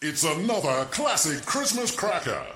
It's another classic Christmas cracker.